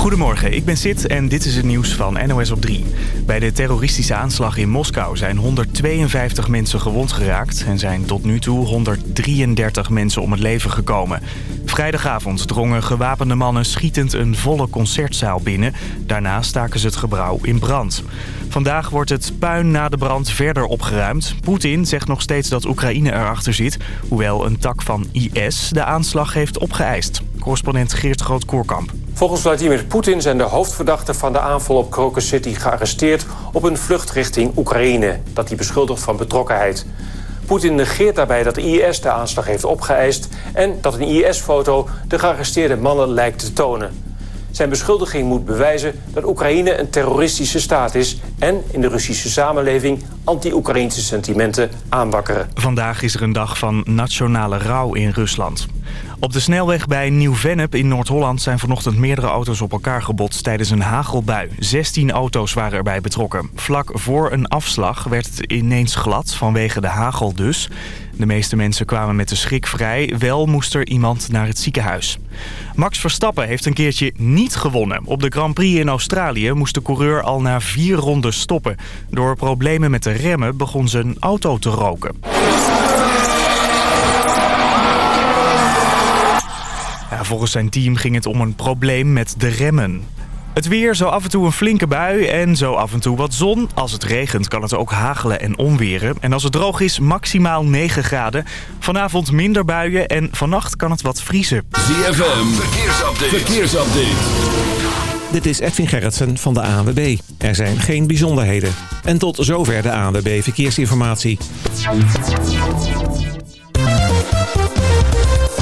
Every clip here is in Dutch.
Goedemorgen, ik ben Sid en dit is het nieuws van NOS op 3. Bij de terroristische aanslag in Moskou zijn 152 mensen gewond geraakt... en zijn tot nu toe 133 mensen om het leven gekomen. Vrijdagavond drongen gewapende mannen schietend een volle concertzaal binnen. Daarna staken ze het gebouw in brand. Vandaag wordt het puin na de brand verder opgeruimd. Poetin zegt nog steeds dat Oekraïne erachter zit... hoewel een tak van IS de aanslag heeft opgeëist. Correspondent Geert Groot-Koorkamp. Volgens Vladimir Poetin zijn de hoofdverdachten van de aanval op Crocus City gearresteerd op een vlucht richting Oekraïne, dat hij beschuldigt van betrokkenheid. Poetin negeert daarbij dat IS de aanslag heeft opgeëist en dat een IS-foto de gearresteerde mannen lijkt te tonen. Zijn beschuldiging moet bewijzen dat Oekraïne een terroristische staat is... en in de Russische samenleving anti-Oekraïnse sentimenten aanwakkeren. Vandaag is er een dag van nationale rouw in Rusland. Op de snelweg bij Nieuw-Vennep in Noord-Holland zijn vanochtend meerdere auto's op elkaar gebotst tijdens een hagelbui. 16 auto's waren erbij betrokken. Vlak voor een afslag werd het ineens glad vanwege de hagel dus. De meeste mensen kwamen met de schrik vrij. Wel moest er iemand naar het ziekenhuis. Max Verstappen heeft een keertje niet gewonnen. Op de Grand Prix in Australië moest de coureur al na vier ronden stoppen. Door problemen met de remmen begon zijn auto te roken. Ja, volgens zijn team ging het om een probleem met de remmen. Het weer, zo af en toe een flinke bui en zo af en toe wat zon. Als het regent kan het ook hagelen en onweren. En als het droog is, maximaal 9 graden. Vanavond minder buien en vannacht kan het wat vriezen. ZFM, verkeersupdate. verkeersupdate. Dit is Edwin Gerritsen van de ANWB. Er zijn geen bijzonderheden. En tot zover de ANWB Verkeersinformatie.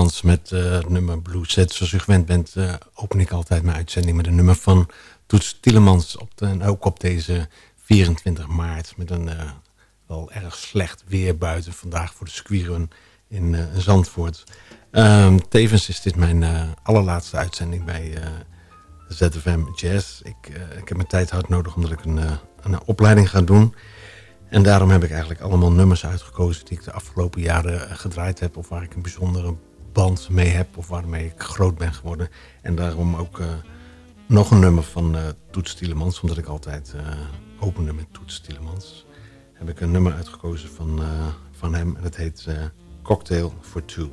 Met het nummer Blue Set. Zoals u gewend bent, uh, open ik altijd mijn uitzending met een nummer van Toets Tielemans. Op en ook op deze 24 maart met een uh, wel erg slecht weer buiten. Vandaag voor de squirrun in Zandvoort. Um, tevens is dit mijn allerlaatste uitzending bij ZFM Jazz. Ik, ik heb mijn tijd hard nodig omdat ik een, een opleiding ga doen... En daarom heb ik eigenlijk allemaal nummers uitgekozen die ik de afgelopen jaren gedraaid heb. Of waar ik een bijzondere band mee heb of waarmee ik groot ben geworden. En daarom ook uh, nog een nummer van uh, Toets Tielemans. Omdat ik altijd uh, opende met Toets Tielemans. Heb ik een nummer uitgekozen van, van hem. En dat heet Cocktail for Two.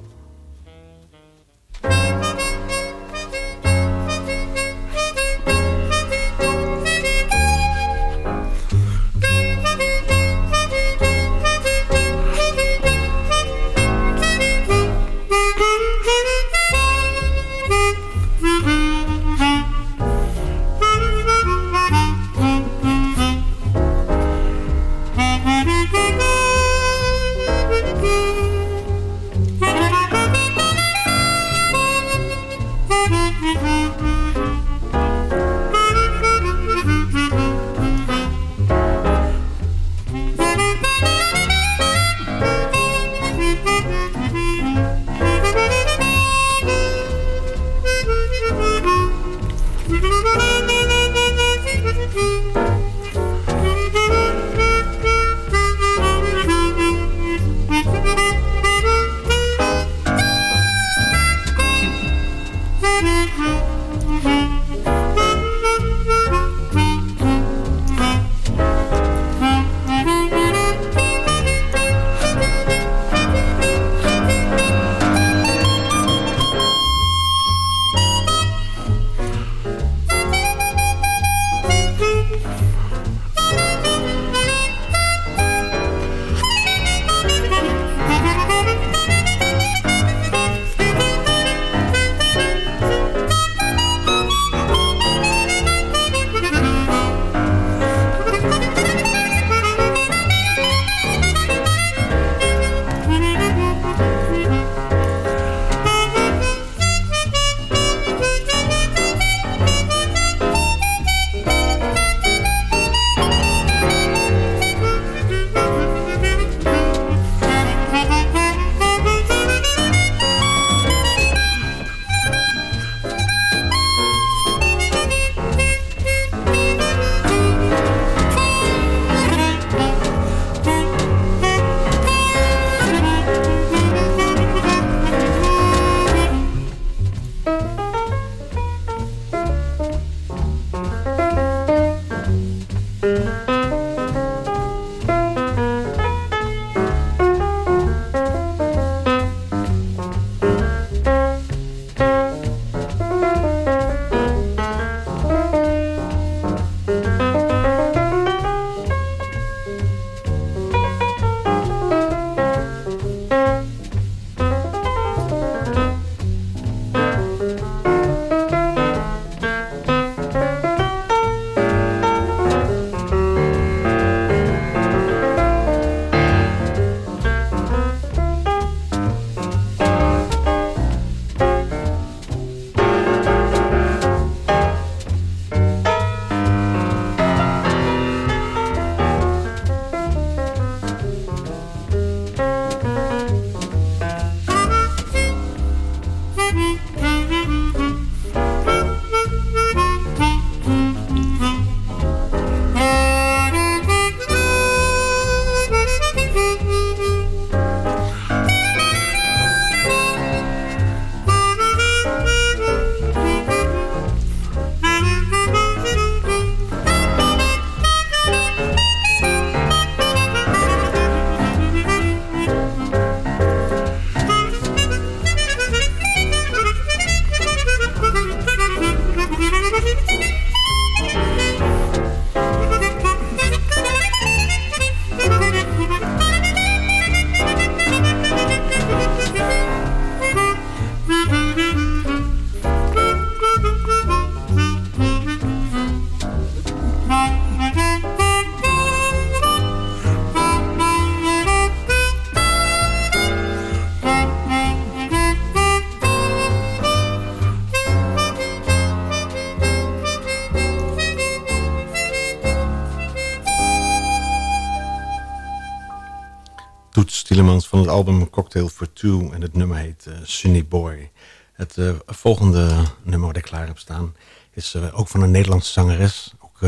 Two. En het nummer heet uh, Sunny Boy. Het uh, volgende nummer dat ik klaar heb staan... is uh, ook van een Nederlandse zangeres. Ook,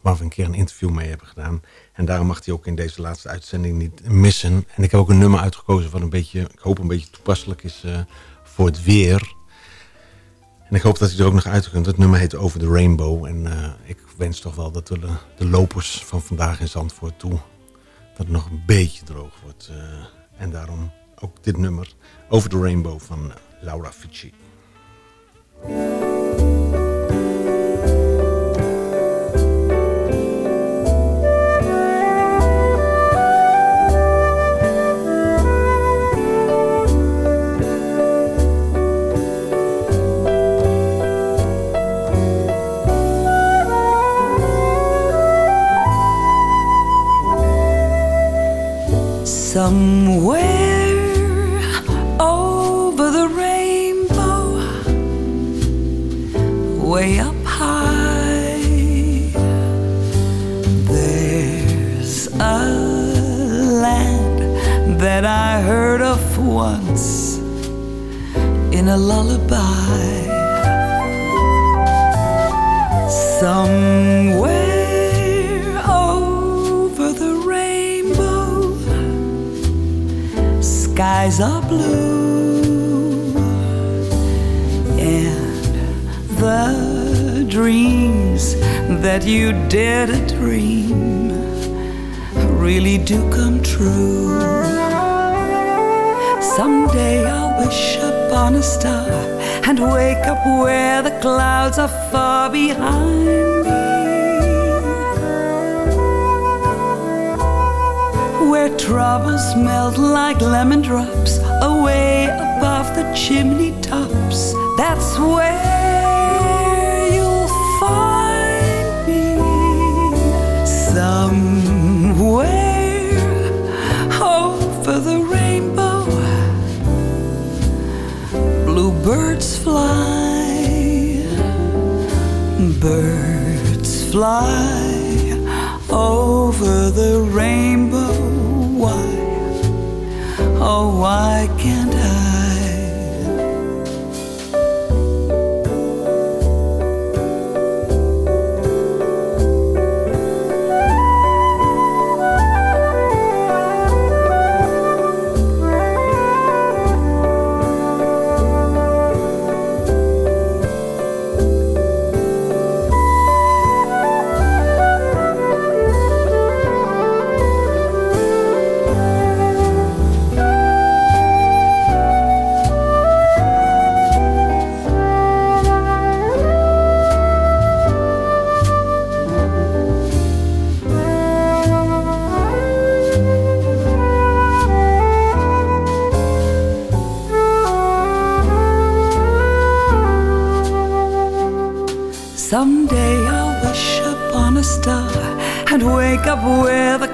waar we een keer een interview mee hebben gedaan. En daarom mag hij ook in deze laatste uitzending niet missen. En ik heb ook een nummer uitgekozen wat een beetje... ik hoop een beetje toepasselijk is voor het weer... En ik hoop dat hij er ook nog uit kunt. Het nummer heet Over the Rainbow. En ik wens toch wel dat de, de lopers van vandaag in Zandvoort toe dat het nog een beetje droog wordt. En daarom ook dit nummer Over the Rainbow van Laura Fici.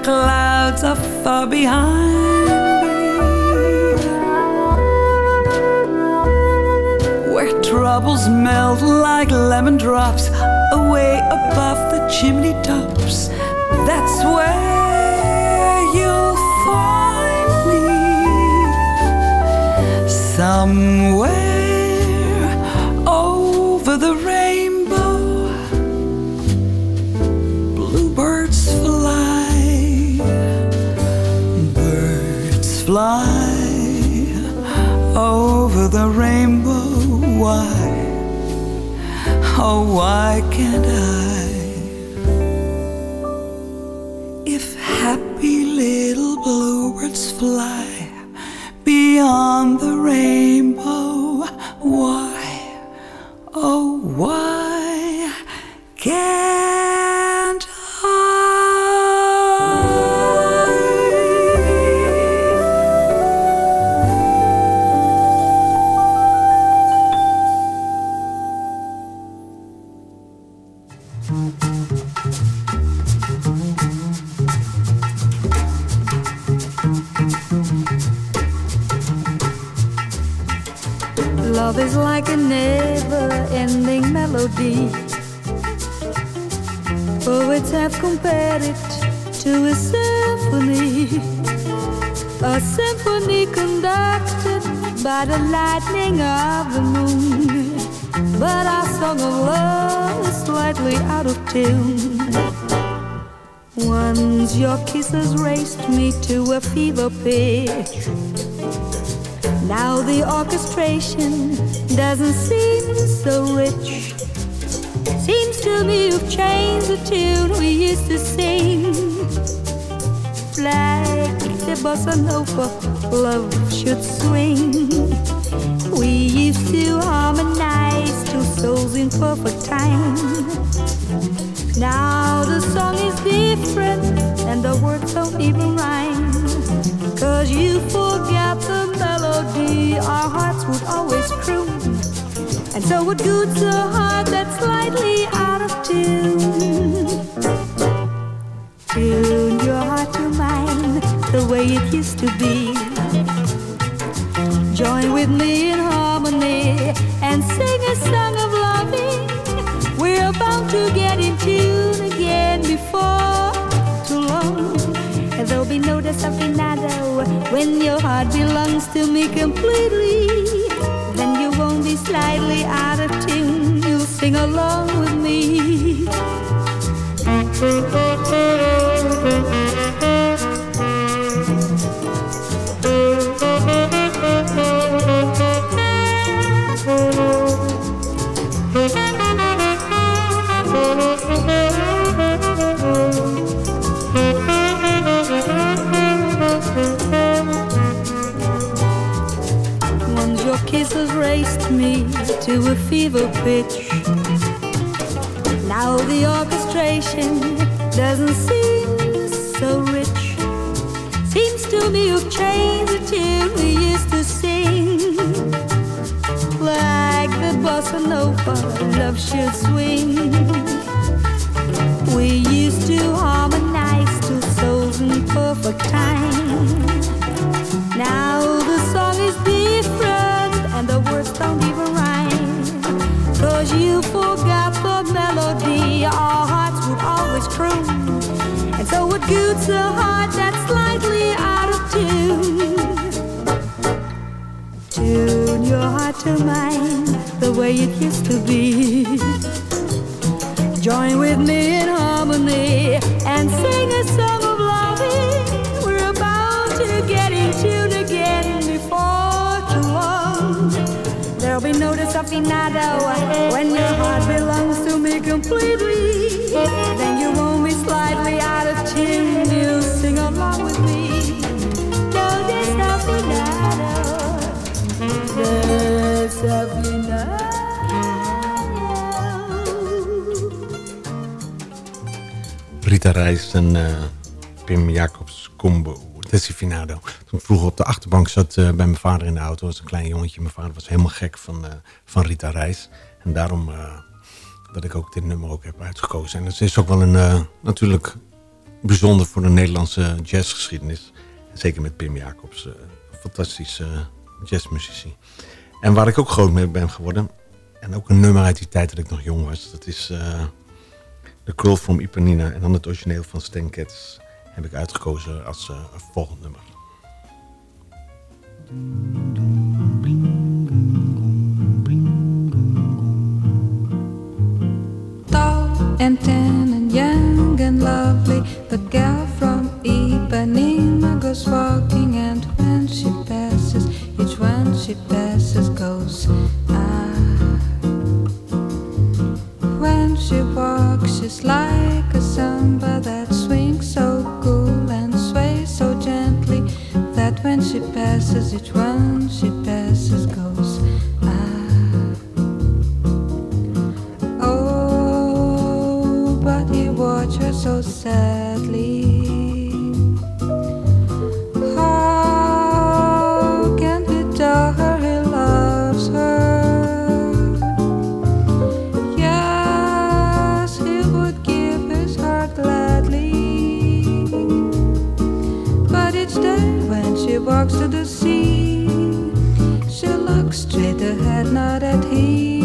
Clouds are far behind me. Where troubles melt like lemon drops away above the chimney tops. That's where you'll find me. Somewhere over the fly Why, oh, why can't I? If happy little bluebirds fly doesn't seem so rich. Seems to me you've changed the tune we used to sing. Like the bossa nova, sing along with me. Once your raced me to a fever pitch. should sweet. It used to be. Join with me in harmony and sing a song of loving. We're about to get in tune again before too long. There'll be no desafinado when your heart belongs to me completely. Reis en eh, Pim Jacobs combo. Desifinado. Toen vroeger op de achterbank zat eh, bij mijn vader in de auto. was een klein jongetje. Mijn vader was helemaal gek van, eh, van Rita Reis. En daarom dat ik ook dit nummer ook heb uitgekozen. En het is ook wel een natuurlijk bijzonder voor de Nederlandse jazzgeschiedenis. En zeker met Pim Jacobs. fantastische jazzmuzici. En waar ik ook groot mee ben geworden. En ook een nummer uit die tijd dat ik nog jong was. Dat is The Crawl from Ipanina. En dan het origineel van Stan heb ik uitgekozen als eh, volgend nummer. tall and tan and young and lovely. The gal from Ipanema goes walking, and when she passes, each one she passes goes ah. She walks, she's like a samba that swings so cool and sways so gently that when she passes, each one she passes goes ah. Oh, but he watched her so sadly. Straight ahead, not at him.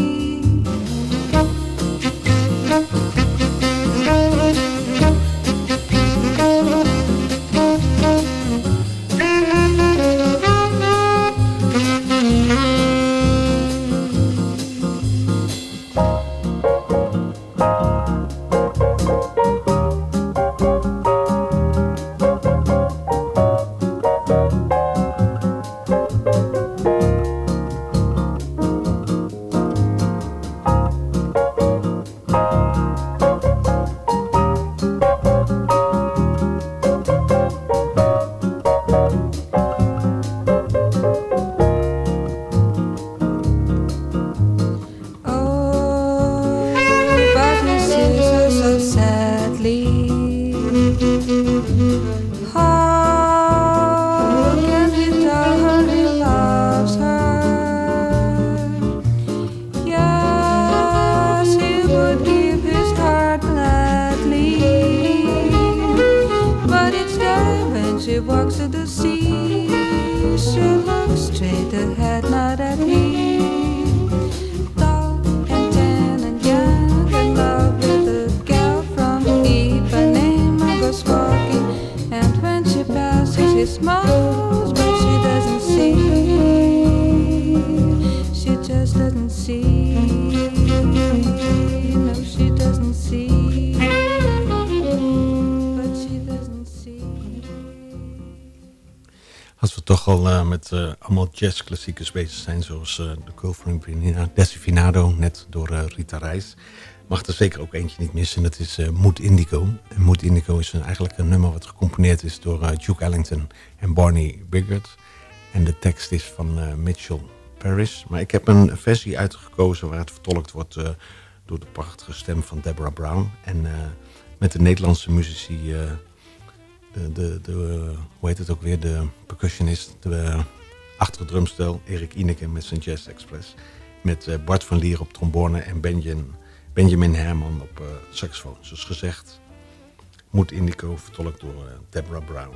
Eh, met eh, allemaal jazzklassiekers bezig zijn, zoals eh, de Covering Desifinado, net door Rita Reis, mag er zeker ook eentje niet missen. Dat is Mood Indigo. En Mood Indigo is eigenlijk een nummer wat gecomponeerd is door Duke Ellington en Barney Biggert. En de tekst is van Mitchell Paris. Maar ik heb een versie uitgekozen waar het vertolkt wordt door de prachtige stem van Deborah Brown. En met de Nederlandse muzici... de, de, de, hoe heet het ook weer, de percussionist, de achter het Erik Ineke met zijn Jazz Express. Met eh, Bart van Lier op trombone en Benjamin, Benjamin Herman op eh, saxofoon. Zoals gezegd, Moed Indico vertolkt door eh, Deborah Brown.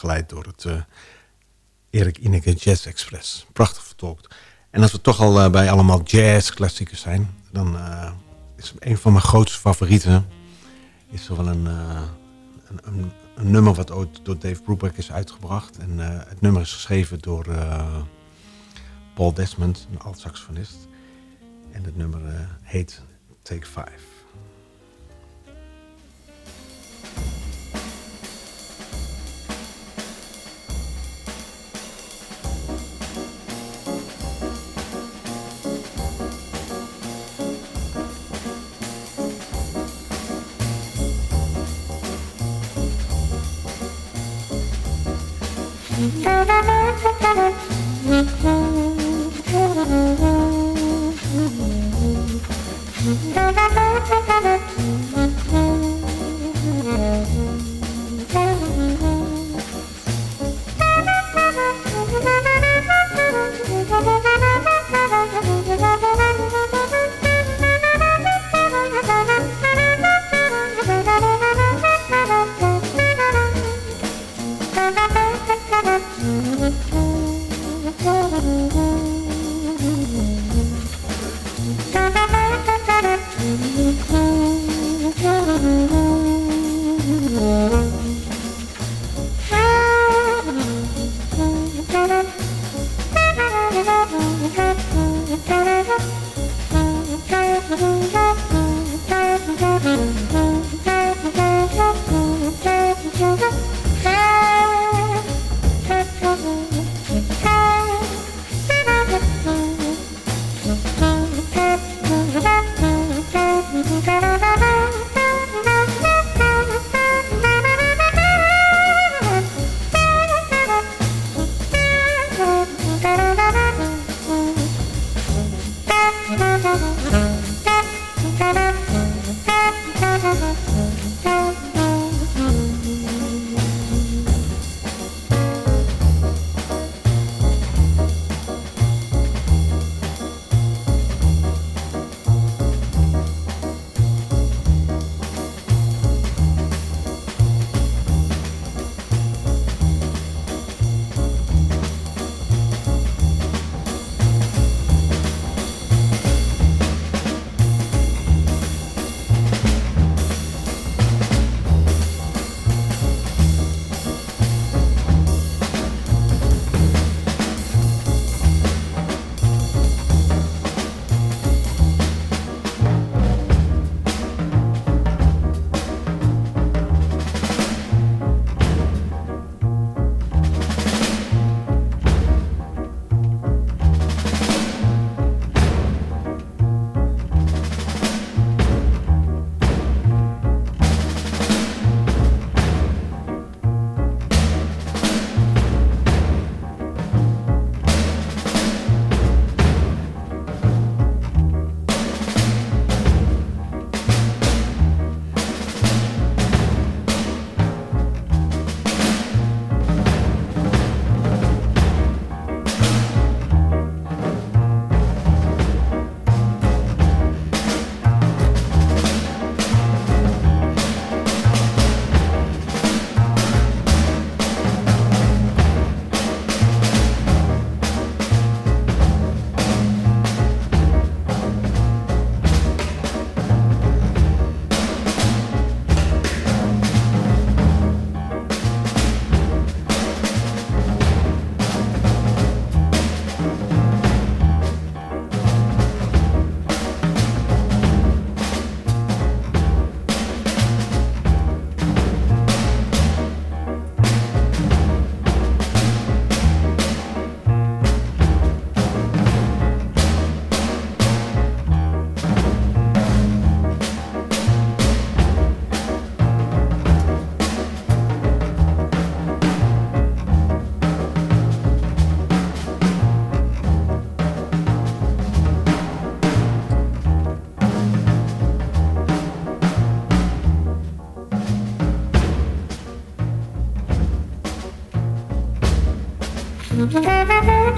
Begeleid door het uh, Erik Ineke Jazz Express. Prachtig vertolkt. En als we toch al uh, bij allemaal jazzklassiekers zijn, dan is een van mijn grootste favorieten is er wel een, een, nummer wat ooit door Dave Brubeck is uitgebracht. En het nummer is geschreven door Paul Desmond, een alt-saxofonist. En het nummer heet Take Five.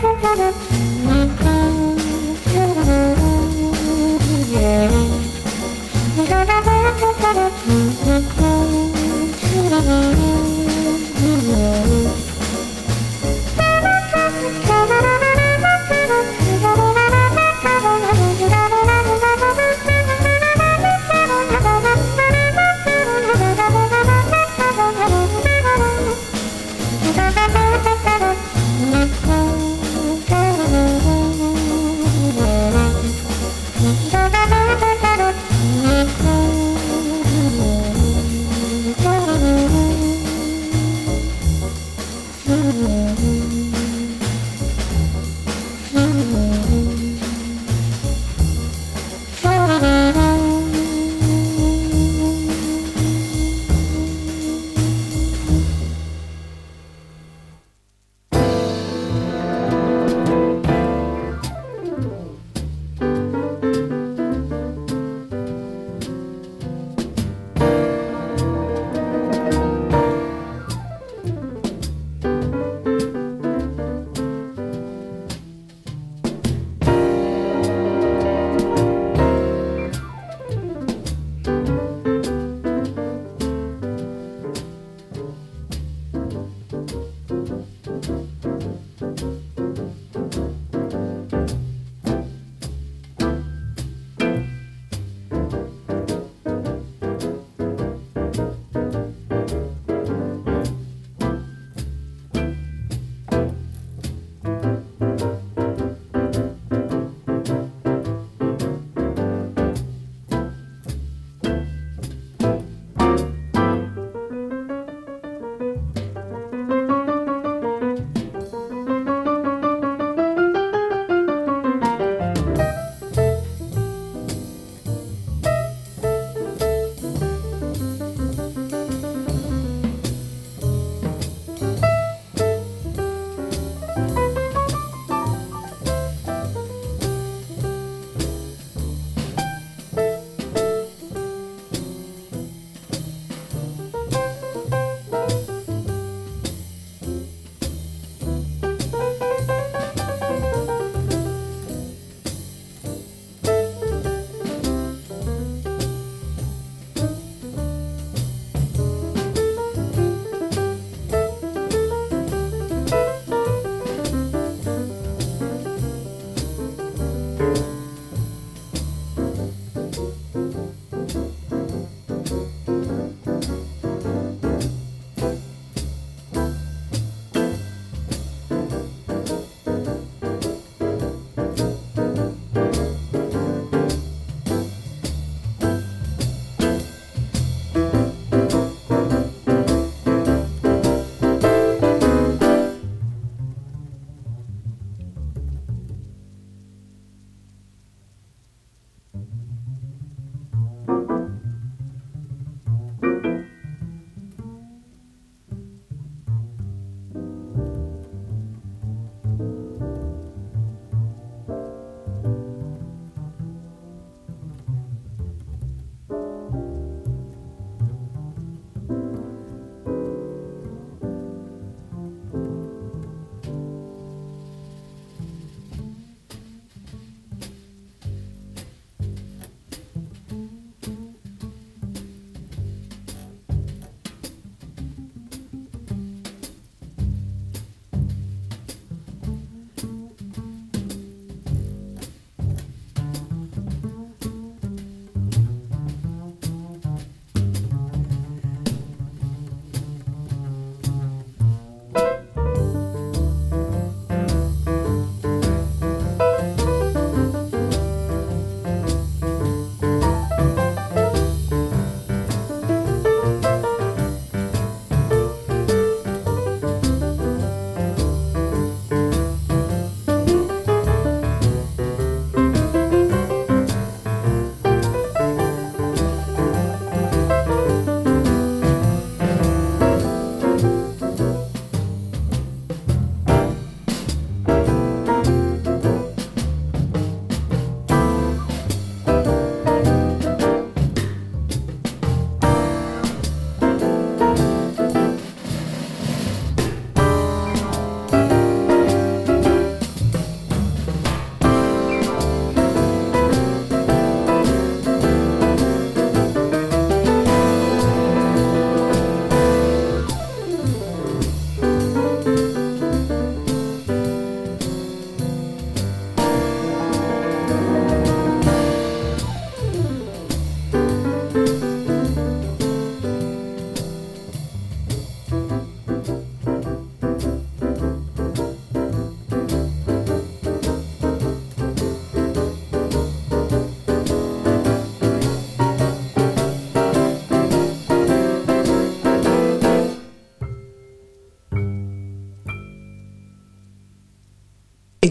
Yeah.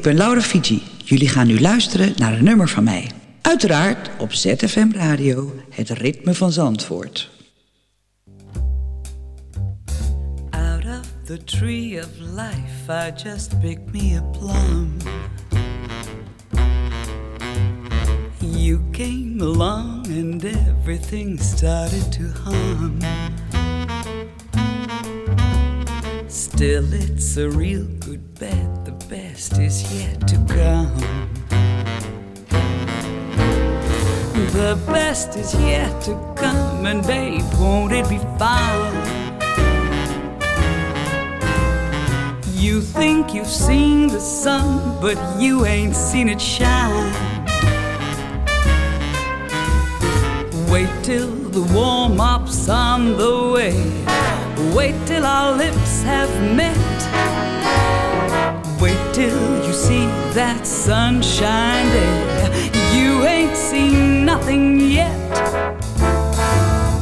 Ben Laura Fiji. Jullie gaan nu luisteren naar een nummer van mij. Uiteraard op ZFM Radio, het ritme van Zandvoort. Out of the tree of life, I just picked me a plum. You came along and everything started to hum. Still, it's a real good bet, best is yet to come. The best is yet to come, and babe, won't it be fine? You think you've seen the sun, but you ain't seen it shine. Wait till the warm up's on the way. Wait till our lips have met. Till you see that sunshine there. You ain't seen nothing yet.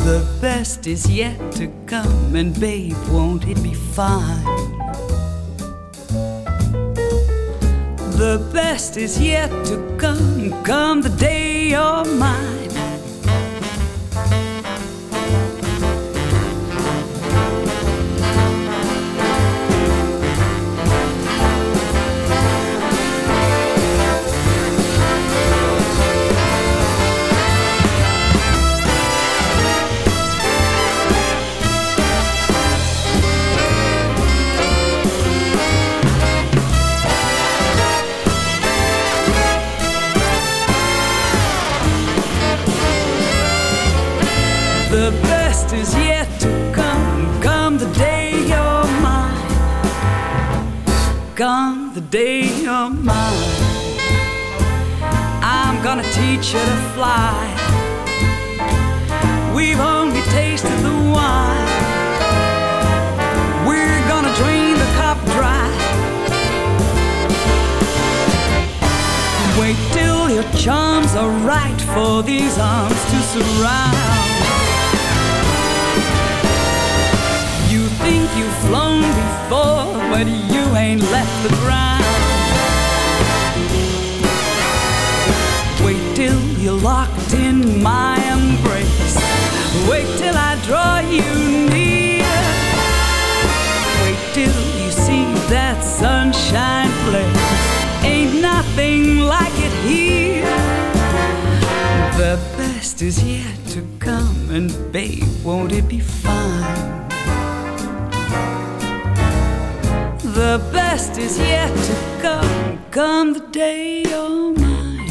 The best is yet to come, and babe, won't it be fine? The best is yet to come, come the day you're mine. Come the day you're mine. I'm gonna teach you to fly. We've only tasted the wine. We're gonna drain the cup dry. Wait till your charms are right for these arms to surround. Think you've flown before, but you ain't left the ground. Wait till you're locked in my embrace. Wait till I draw you near. Wait till you see that sunshine place. Ain't nothing like it here. The best is yet to come, and babe, won't it be fine? The best is yet to come, come the day you're mine.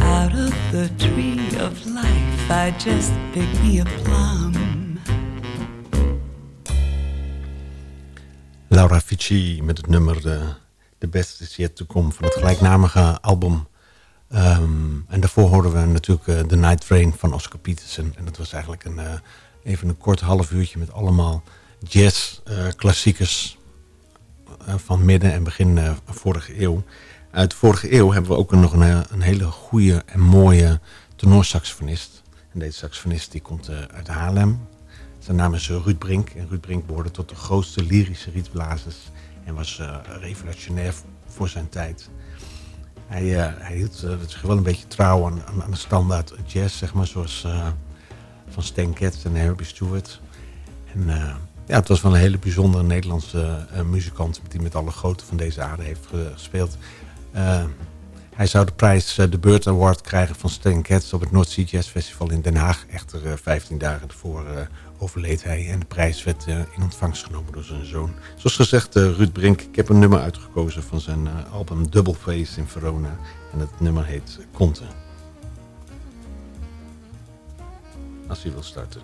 Out of the tree of life, I just picked me a plum. Laura Fici met het nummer de, The Best Is Yet To Come van het gelijknamige album. Ehm, en daarvoor hoorden we natuurlijk eh, The Night Train van Oscar Peterson. En dat was eigenlijk een, eh, even een kort half uurtje met allemaal jazz eh, van midden en begin vorige eeuw. Uit vorige eeuw hebben we ook nog een, een hele goede en mooie tenorsaxofonist. En deze saxofonist die komt uit Haarlem. Zijn naam is Ruud Brink. En Ruud Brink behoorde tot de grootste lyrische rietblazers. En was revolutionair voor zijn tijd. Hij, eh, hij hield eh, zich wel een beetje trouw aan, aan, de standaard jazz, zeg maar. Zoals eh, van Stan Getz en Herbie Stewart. En ja, het was wel een hele bijzondere Nederlandse muzikant... die met alle grote van deze aarde heeft ge- gespeeld. Hij zou de prijs, de Bird Award krijgen van Stan Getz... op het North Sea Jazz Festival in Den Haag. Echter, eh, 15 dagen ervoor overleed hij. En de prijs werd eh, in ontvangst genomen door zijn zoon. Zoals gezegd, eh, Ruud Brink. Ik heb een nummer uitgekozen van zijn eh, album Double Face in Verona. En het nummer heet Conte. Als hij wil starten.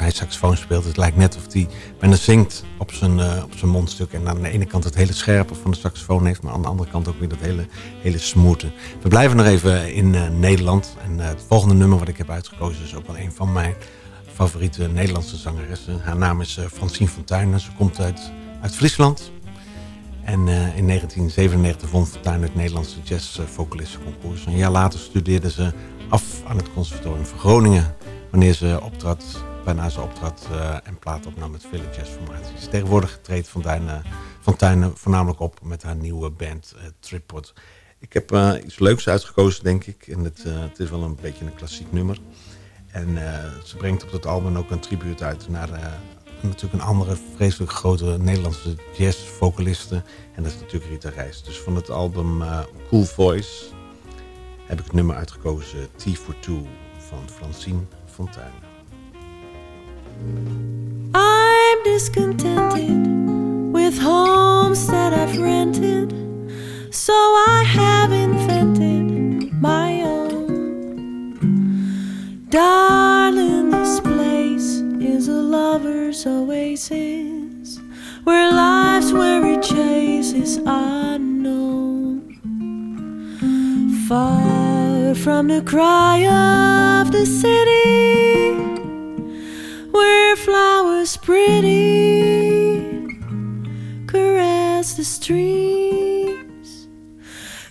Hij saxofoon speelt. Het lijkt net of hij bijna zingt op zijn, eh, op zijn mondstuk. En aan de ene kant het hele scherpe van de saxofoon heeft. Maar aan de andere kant ook weer dat hele, hele smoothe. We blijven nog even in eh, Nederland. En eh, het volgende nummer wat ik heb uitgekozen is ook wel een van mijn favoriete Nederlandse zangeressen. Haar naam is Francine Fontuyn. Ze komt uit, uit Friesland. En in 1997 won Fortuyn het Nederlandse jazzvocalistenconcours. Een jaar later studeerde ze af aan het conservatorium van Groningen. Wanneer ze optrad, waarna ze optrad eh, en plaat opnam met vele jazzformaties. Tegenwoordig treedt Fontijn, eh, Fontijn voornamelijk op met haar nieuwe band eh, Tripod. Ik heb eh, iets leuks uitgekozen, denk ik. En het, eh, het is wel een beetje een klassiek nummer. En eh, ze brengt op dat album ook een tribuut uit naar eh, natuurlijk een andere vreselijk grote Nederlandse jazzvocaliste. En dat is natuurlijk Rita Reis. Dus van het album eh, Cool Voice heb ik het nummer uitgekozen T for Two van Francine Fontaine. I'm discontented with homes that I've rented, so I have invented my own. Darling, this place is a lover's oasis where life's weary chase is unknown. Far from the cry of the city flowers pretty caress the streams,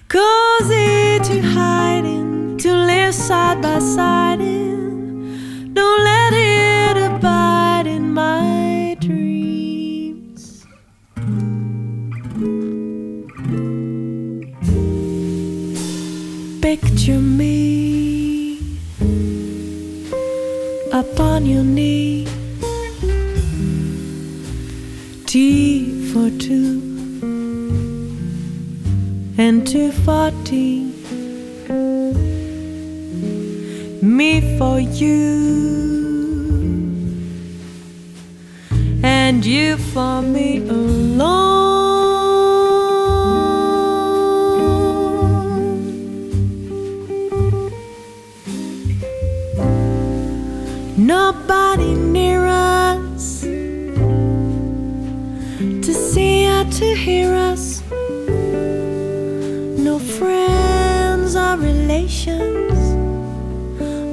cozy to hide in, to live side by side in. Don't let it abide in my dreams. Picture me upon your knee. T for two and two forty. Me for you and you for me alone. Nobody to hear us. No friends or relations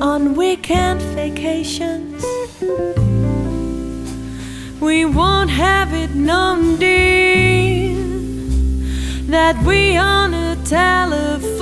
on weekend vacations. We won't have it known, dear, that we on a telephone,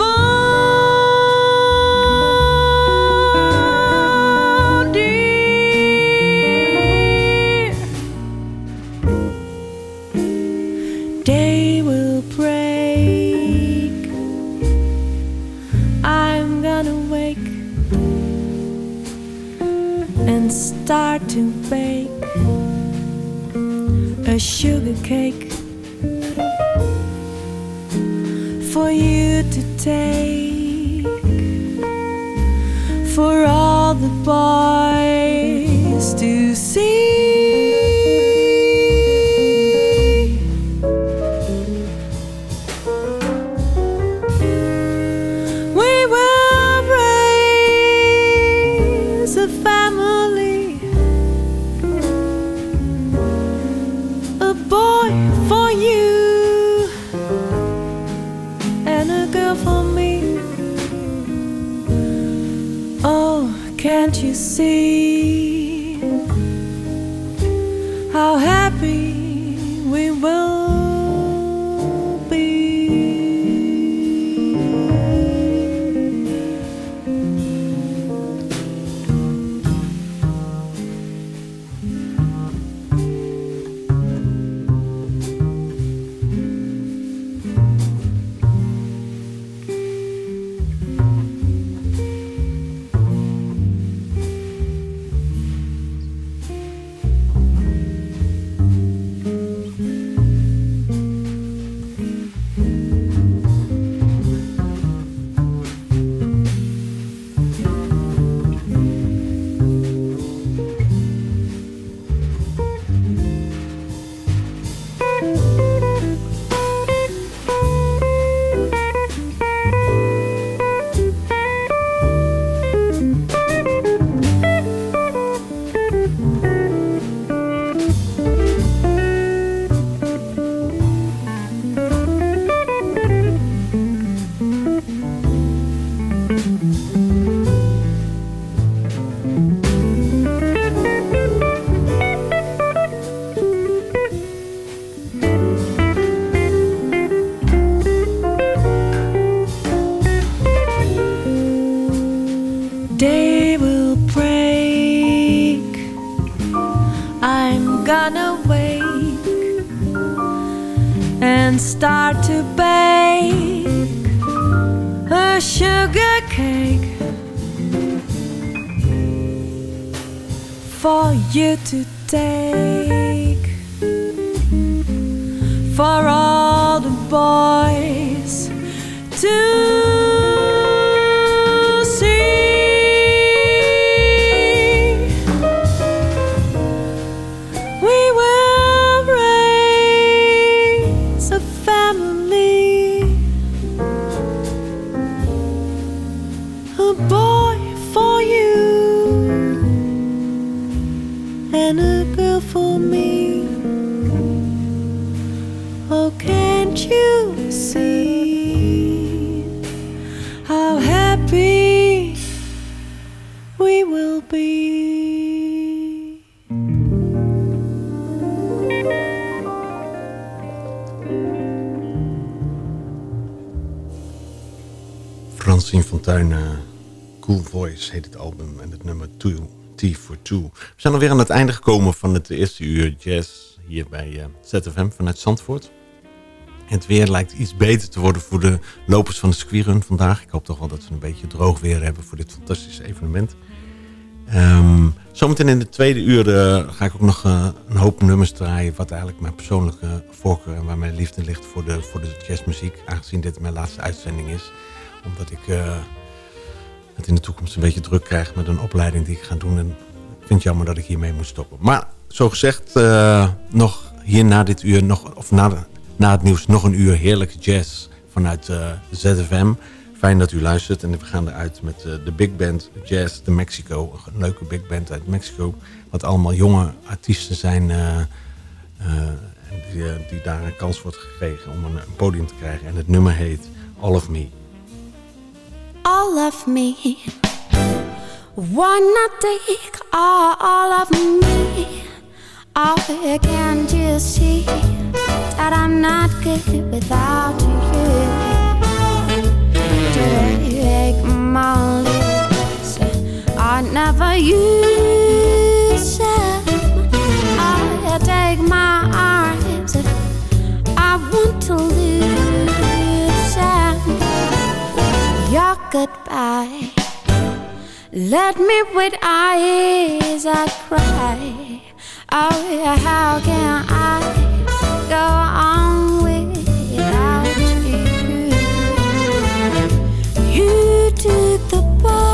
Day Cool Voice heet het album en het nummer Two, T for Two. We zijn alweer aan het einde gekomen van het eerste uur jazz hier bij eh, ZFM vanuit Zandvoort. Het weer lijkt iets beter te worden voor de lopers van de squirrun vandaag. Ik hoop toch wel dat we een beetje droog weer hebben voor dit fantastische evenement. Ehm, zometeen in de tweede uur eh, ga ik ook nog eh, een hoop nummers draaien. Wat eigenlijk mijn persoonlijke voorkeur en waar mijn liefde ligt voor de, voor de jazzmuziek. Aangezien dit mijn laatste uitzending is. Omdat ik het in de toekomst een beetje druk krijg met een opleiding die ik ga doen. En ik vind het jammer dat ik hiermee moet stoppen. Maar zo gezegd, eh, nog hier na dit uur, nog, of na, na het nieuws, nog een uur heerlijke jazz vanuit eh, ZFM. Fijn dat u luistert en we gaan eruit met eh, de Big Band Jazz de Mexico. Een leuke big band uit Mexico. Wat allemaal jonge artiesten zijn die, die daar een kans wordt gekregen om een podium te krijgen. En het nummer heet All of Me. All of me. Not take all, all of me? Oh, can't you see that I'm not good without you? Take my lips, I never use them. I take my arms, I want to lose goodbye. Let me with eyes I cry. Oh, yeah, how can I go on without you? You took the part